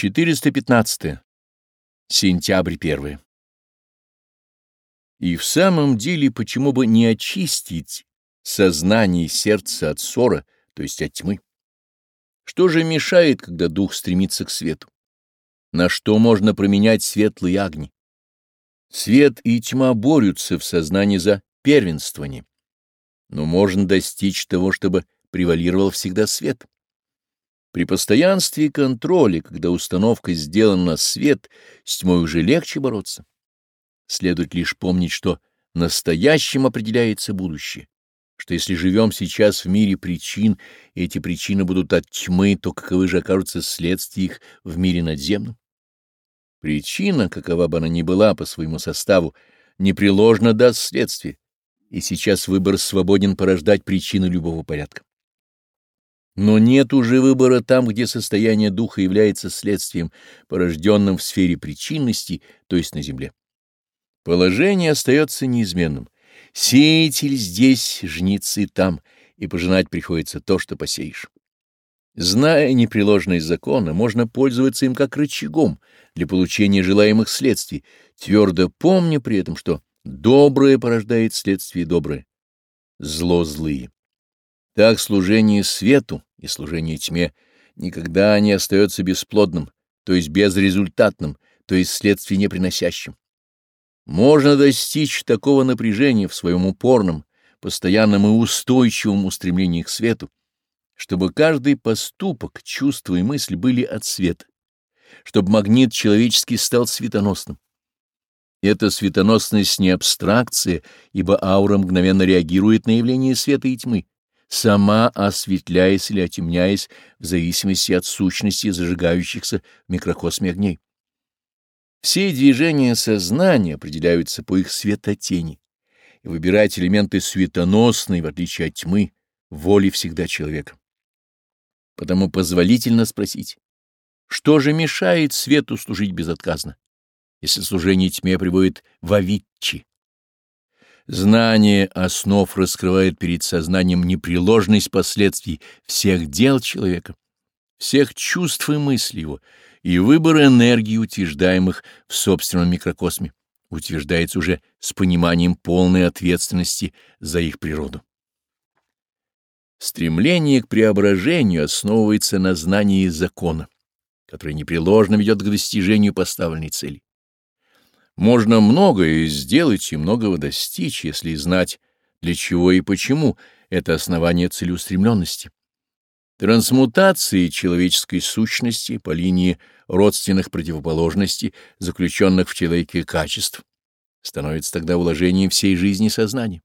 415. Сентябрь 1. И в самом деле, почему бы не очистить сознание и сердце от ссора, то есть от тьмы? Что же мешает, когда дух стремится к свету? На что можно променять светлые огни? Свет и тьма борются в сознании за первенствование. Но можно достичь того, чтобы превалировал всегда свет. При постоянстве и контроле, когда установка сделана свет, с тьмой уже легче бороться. Следует лишь помнить, что настоящим определяется будущее, что если живем сейчас в мире причин, и эти причины будут от тьмы, то каковы же окажутся следствия их в мире надземном? Причина, какова бы она ни была по своему составу, непреложно даст следствие, и сейчас выбор свободен порождать причины любого порядка. Но нет уже выбора там, где состояние духа является следствием, порожденным в сфере причинности, то есть на земле. Положение остается неизменным. Сеятель здесь, жнецы там, и пожинать приходится то, что посеешь. Зная непреложные законы, можно пользоваться им как рычагом для получения желаемых следствий, твердо помня при этом, что доброе порождает следствие доброе, зло злые. Так служение свету и служение тьме никогда не остается бесплодным, то есть безрезультатным, то есть следствие не приносящим. Можно достичь такого напряжения в своем упорном, постоянном и устойчивом устремлении к свету, чтобы каждый поступок, чувство и мысль были от света, чтобы магнит человеческий стал светоносным. Эта светоносность не абстракция, ибо аура мгновенно реагирует на явление света и тьмы, сама осветляясь или отемняясь в зависимости от сущности зажигающихся в микрокосме огней. Все движения сознания определяются по их светотени, и выбирать элементы светоносные, в отличие от тьмы, воли всегда человека. Потому позволительно спросить, что же мешает свету служить безотказно, если служение тьме приводит в авитчи? Знание основ раскрывает перед сознанием непреложность последствий всех дел человека, всех чувств и мыслей его, и выбор энергии, утверждаемых в собственном микрокосме, утверждается уже с пониманием полной ответственности за их природу. Стремление к преображению основывается на знании закона, который непреложно ведет к достижению поставленной цели. Можно многое сделать и многого достичь, если знать, для чего и почему это основание целеустремленности. Трансмутации человеческой сущности по линии родственных противоположностей, заключенных в человеке качеств, становится тогда уложением всей жизни сознания.